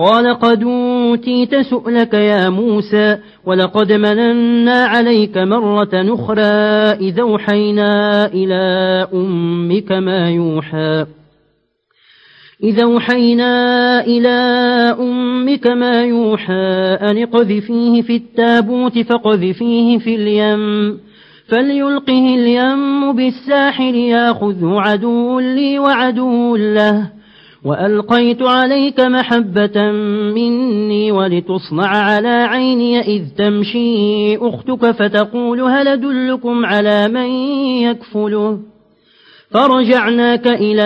قال قد أوتيت سؤلك يا موسى ولقد مننا عليك مرة أخرى إذا أوحينا إلى أمك ما يوحى. إذا أوحينا إلى أمك ما يوحى أن اقذفيه في التابوت فقذفيه في اليم فليلقه اليم بالساحل ياخذه عدو لي وعدو له. وألقيت عليك محبة مني ولتصنع على عيني إذ تمشي أختك فتقول هل أدلكم على من يكفله فرجعناك إلى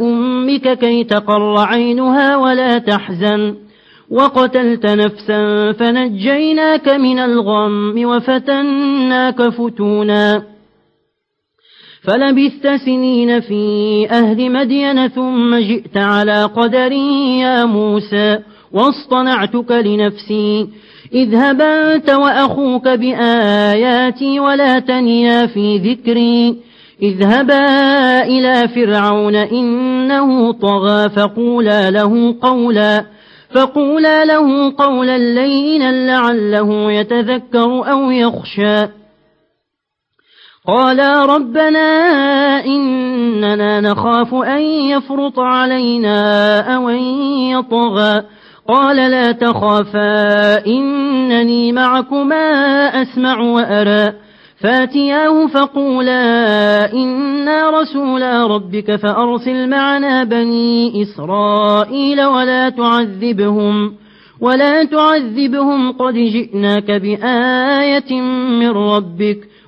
أمك كي تقر عينها ولا تحزن وقتلت نفسا فنجيناك من الغم وفتناك فتونا فلبثت سنين في أهل مدين ثم جئت على قدر يا موسى واصطنعتك لنفسي. اذهب أنت وأخوك بآياتي ولا تنيا في ذكري. اذهبا إلى فرعون إنه طغى فقولا له قولا فقولا له قولا لينا لعله يتذكر أو يخشى. قالا ربنا إننا نخاف أن يفرط علينا أو أن يطغى. قال لا تخافا إنني معكما أسمع وأرى. فاتياه فقولا إنا رسولا ربك فأرسل معنا بني إسرائيل ولا تعذبهم ولا تعذبهم قد جئناك بآية من ربك.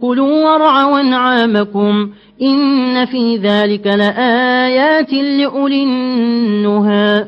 كلوا وارعوا انعامكم إن في ذلك لآيات لأولي النهى